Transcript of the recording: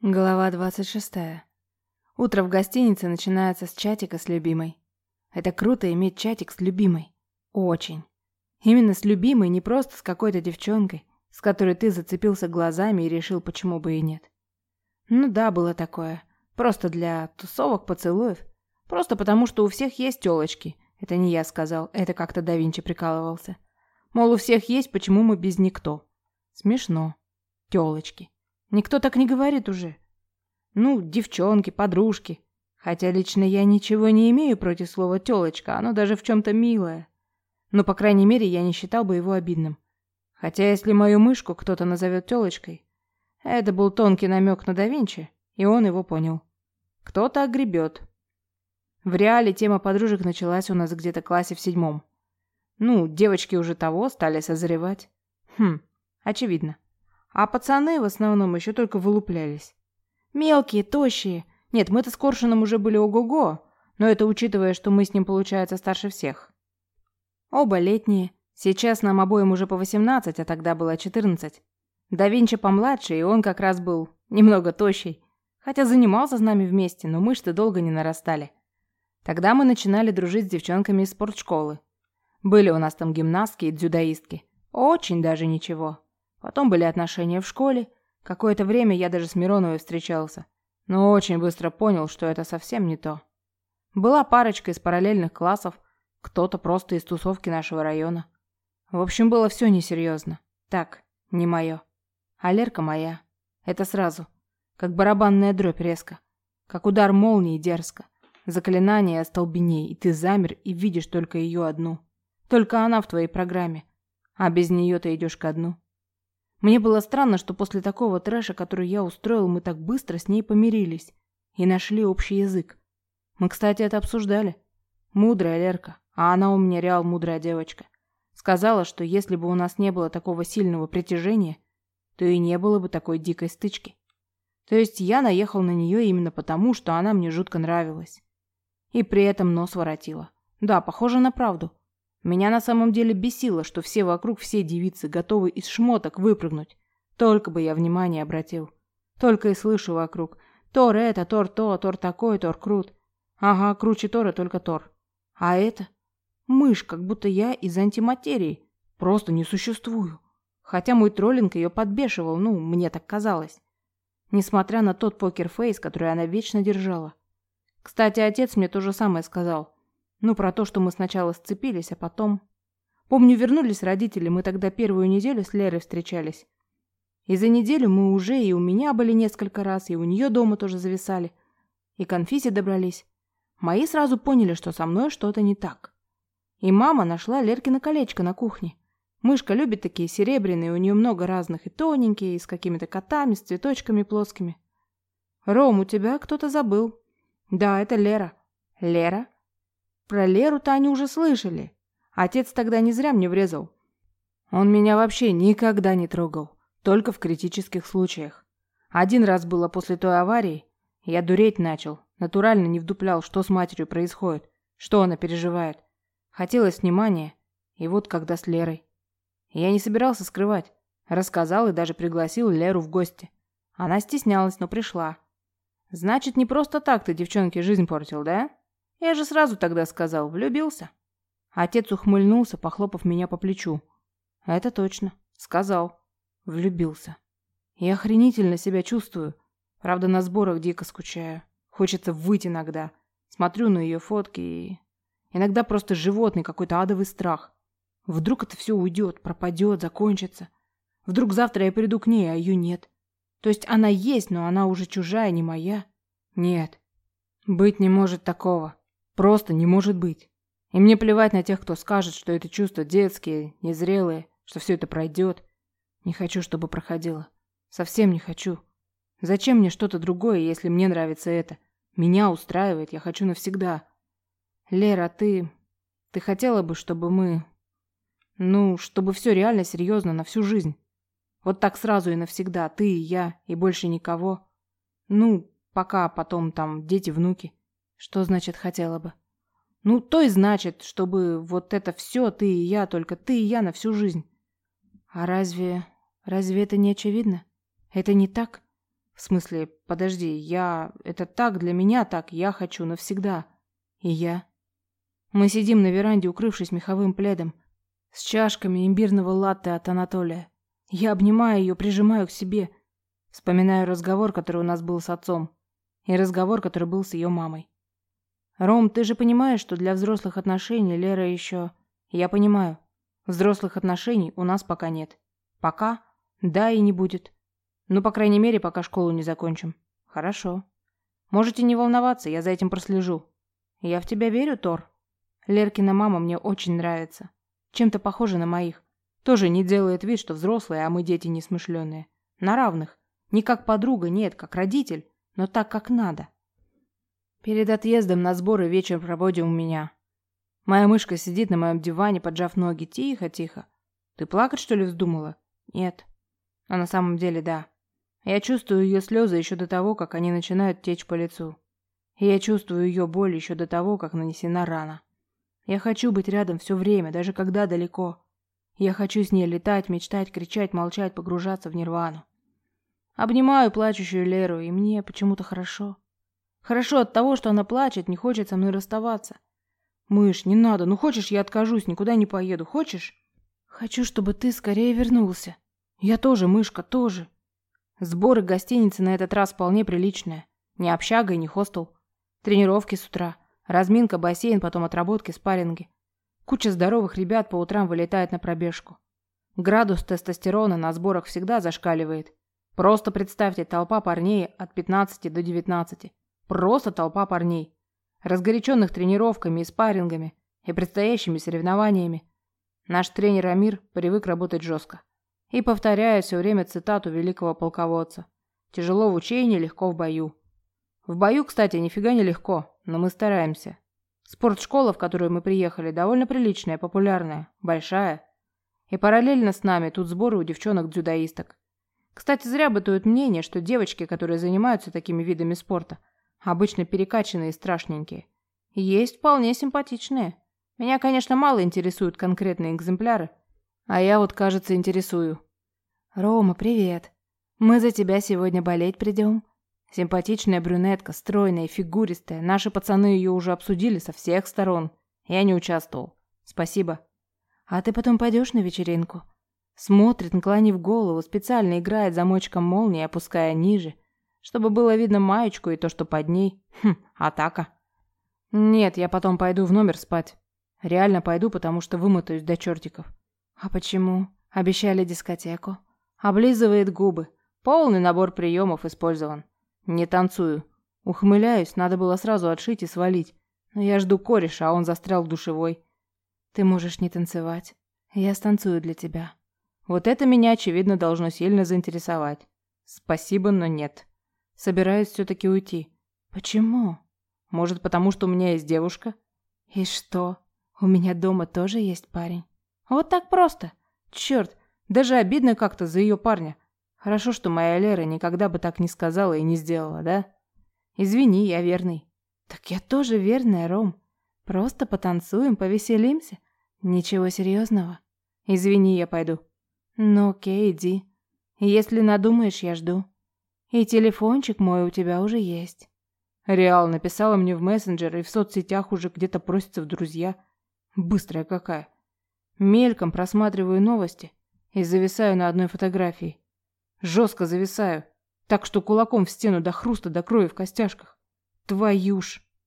Глава 26. Утро в гостинице начинается с чатика с любимой. Это круто иметь чатик с любимой. Очень. Именно с любимой, не просто с какой-то девчонкой, с которой ты зацепился глазами и решил, почему бы и нет. Ну да, было такое. Просто для тусовок, поцелуев. Просто потому, что у всех есть тёлочки. Это не я сказал, это как-то да Винчи прикалывался. Мол, у всех есть, почему мы без никто. Смешно. Тёлочки. Никто так не говорит уже. Ну, девчонки, подружки. Хотя лично я ничего не имею против слова «тёлочка», оно даже в чем-то милое. Но, по крайней мере, я не считал бы его обидным. Хотя если мою мышку кто-то назовет тёлочкой, это был тонкий намек на да Винчи, и он его понял. Кто-то огребет. В реале тема подружек началась у нас где-то в классе в седьмом. Ну, девочки уже того стали созревать. Хм, очевидно. А пацаны в основном еще только вылуплялись. Мелкие, тощие. Нет, мы-то с Коршуном уже были ого-го, но это учитывая, что мы с ним, получается, старше всех. Оба летние. Сейчас нам обоим уже по 18, а тогда было 14. Да Винчи помладше, и он как раз был немного тощий. Хотя занимался с нами вместе, но мышцы долго не нарастали. Тогда мы начинали дружить с девчонками из спортшколы. Были у нас там гимнастки и дзюдоистки. Очень даже ничего. Потом были отношения в школе. Какое-то время я даже с Мироновой встречался. Но очень быстро понял, что это совсем не то. Была парочка из параллельных классов, кто-то просто из тусовки нашего района. В общем, было все несерьезно. Так, не мое. А Лерка моя. Это сразу. Как барабанная дробь резко. Как удар молнии дерзко. Заклинание остолбеней, и ты замер и видишь только ее одну. Только она в твоей программе. А без нее ты идешь ко дну. Мне было странно, что после такого трэша, который я устроил, мы так быстро с ней помирились и нашли общий язык. Мы, кстати, это обсуждали. Мудрая Лерка, а она у меня реал мудрая девочка. Сказала, что если бы у нас не было такого сильного притяжения, то и не было бы такой дикой стычки. То есть я наехал на нее именно потому, что она мне жутко нравилась. И при этом нос воротила. Да, похоже на правду. Меня на самом деле бесило, что все вокруг, все девицы готовы из шмоток выпрыгнуть. Только бы я внимание обратил. Только и слышу вокруг. Тор это, Тор то, Тор такой, Тор крут. Ага, круче Тора только Тор. А это? Мышь, как будто я из антиматерии. Просто не существую. Хотя мой троллинг ее подбешивал, ну, мне так казалось. Несмотря на тот покерфейс, который она вечно держала. Кстати, отец мне то же самое сказал. Ну, про то, что мы сначала сцепились, а потом... Помню, вернулись родители, мы тогда первую неделю с Лерой встречались. И за неделю мы уже и у меня были несколько раз, и у нее дома тоже зависали. И к Анфисе добрались. Мои сразу поняли, что со мной что-то не так. И мама нашла Леркино колечко на кухне. Мышка любит такие серебряные, у нее много разных, и тоненькие, и с какими-то котами, с цветочками плоскими. «Ром, у тебя кто-то забыл». «Да, это Лера». «Лера?» Про Леру-то они уже слышали. Отец тогда не зря мне врезал. Он меня вообще никогда не трогал, только в критических случаях. Один раз было после той аварии, я дуреть начал, натурально не вдуплял, что с матерью происходит, что она переживает. Хотелось внимания, и вот когда с Лерой. Я не собирался скрывать, рассказал и даже пригласил Леру в гости. Она стеснялась, но пришла. Значит, не просто так ты девчонке жизнь портил, да? Я же сразу тогда сказал, влюбился. Отец ухмыльнулся, похлопав меня по плечу. Это точно, сказал. Влюбился. Я охренительно себя чувствую. Правда, на сборах дико скучаю. Хочется выйти иногда. Смотрю на ее фотки и... Иногда просто животный какой-то адовый страх. Вдруг это все уйдет, пропадет, закончится. Вдруг завтра я приду к ней, а ее нет. То есть она есть, но она уже чужая, не моя. Нет. Быть не может такого. Просто не может быть. И мне плевать на тех, кто скажет, что это чувства детские, незрелые, что все это пройдет. Не хочу, чтобы проходило. Совсем не хочу. Зачем мне что-то другое, если мне нравится это? Меня устраивает, я хочу навсегда. Лера, ты... Ты хотела бы, чтобы мы... Ну, чтобы все реально серьезно на всю жизнь. Вот так сразу и навсегда. Ты и я, и больше никого. Ну, пока потом там дети, внуки. Что значит хотела бы? Ну, то и значит, чтобы вот это все ты и я, только ты и я на всю жизнь. А разве... разве это не очевидно? Это не так? В смысле, подожди, я... Это так, для меня так, я хочу навсегда. И я... Мы сидим на веранде, укрывшись меховым пледом, с чашками имбирного латте от Анатолия. Я обнимаю ее, прижимаю к себе. Вспоминаю разговор, который у нас был с отцом. И разговор, который был с ее мамой. «Ром, ты же понимаешь, что для взрослых отношений Лера еще...» «Я понимаю. Взрослых отношений у нас пока нет. Пока? Да и не будет. Ну, по крайней мере, пока школу не закончим. Хорошо. Можете не волноваться, я за этим прослежу. Я в тебя верю, Тор. Леркина мама мне очень нравится. Чем-то похожа на моих. Тоже не делает вид, что взрослые, а мы дети несмышленые. На равных. Не как подруга, нет, как родитель, но так, как надо. Перед отъездом на сборы вечер проводим у меня. Моя мышка сидит на моем диване, поджав ноги. Тихо, тихо. Ты плакать, что ли, вздумала? Нет. А на самом деле, да. Я чувствую ее слезы еще до того, как они начинают течь по лицу. И я чувствую ее боль еще до того, как нанесена рана. Я хочу быть рядом все время, даже когда далеко. Я хочу с ней летать, мечтать, кричать, молчать, погружаться в нирвану. Обнимаю плачущую Леру, и мне почему-то хорошо. Хорошо от того, что она плачет, не хочет со мной расставаться. «Мышь, не надо. Ну хочешь, я откажусь, никуда не поеду. Хочешь?» «Хочу, чтобы ты скорее вернулся. Я тоже, мышка, тоже». Сборы гостиницы на этот раз вполне приличные. Не общага и не хостел. Тренировки с утра. Разминка, бассейн, потом отработки, спарринги. Куча здоровых ребят по утрам вылетает на пробежку. Градус тестостерона на сборах всегда зашкаливает. Просто представьте, толпа парней от 15 до 19. Просто толпа парней разгоряченных тренировками и спаррингами и предстоящими соревнованиями. Наш тренер Амир привык работать жестко. И повторяет все время цитату великого полководца. «Тяжело в учении, легко в бою». В бою, кстати, нифига не легко, но мы стараемся. Спортшкола, в которую мы приехали, довольно приличная, популярная, большая. И параллельно с нами тут сборы у девчонок-дзюдоисток. Кстати, зря бытует мнение, что девочки, которые занимаются такими видами спорта – Обычно перекачанные и страшненькие. Есть вполне симпатичные. Меня, конечно, мало интересуют конкретные экземпляры. А я вот, кажется, интересую. Рома, привет. Мы за тебя сегодня болеть придем. Симпатичная брюнетка, стройная, фигуристая. Наши пацаны ее уже обсудили со всех сторон. Я не участвовал. Спасибо. А ты потом пойдешь на вечеринку? Смотрит, наклонив голову, специально играет замочком молнии, опуская ниже – чтобы было видно маечку и то, что под ней. Хм, атака. Нет, я потом пойду в номер спать. Реально пойду, потому что вымотаюсь до чертиков. А почему? Обещали дискотеку. Облизывает губы. Полный набор приемов использован. Не танцую. Ухмыляюсь, надо было сразу отшить и свалить. Но я жду кореша, а он застрял в душевой. Ты можешь не танцевать. Я станцую для тебя. Вот это меня, очевидно, должно сильно заинтересовать. Спасибо, но нет. Собираюсь все-таки уйти. Почему? Может, потому что у меня есть девушка? И что? У меня дома тоже есть парень. Вот так просто. Черт, даже обидно как-то за ее парня. Хорошо, что моя Лера никогда бы так не сказала и не сделала, да? Извини, я верный. Так я тоже верная, Ром. Просто потанцуем, повеселимся. Ничего серьезного. Извини, я пойду. Ну окей, иди. Если надумаешь, я жду. И телефончик мой у тебя уже есть. Реал написала мне в мессенджер и в соцсетях уже где-то просится в друзья. Быстрая какая. Мельком просматриваю новости и зависаю на одной фотографии. Жестко зависаю, так что кулаком в стену до хруста до крови в костяшках. Твою ж!